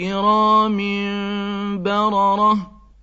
كِرَامٍ بَرَرَةٍ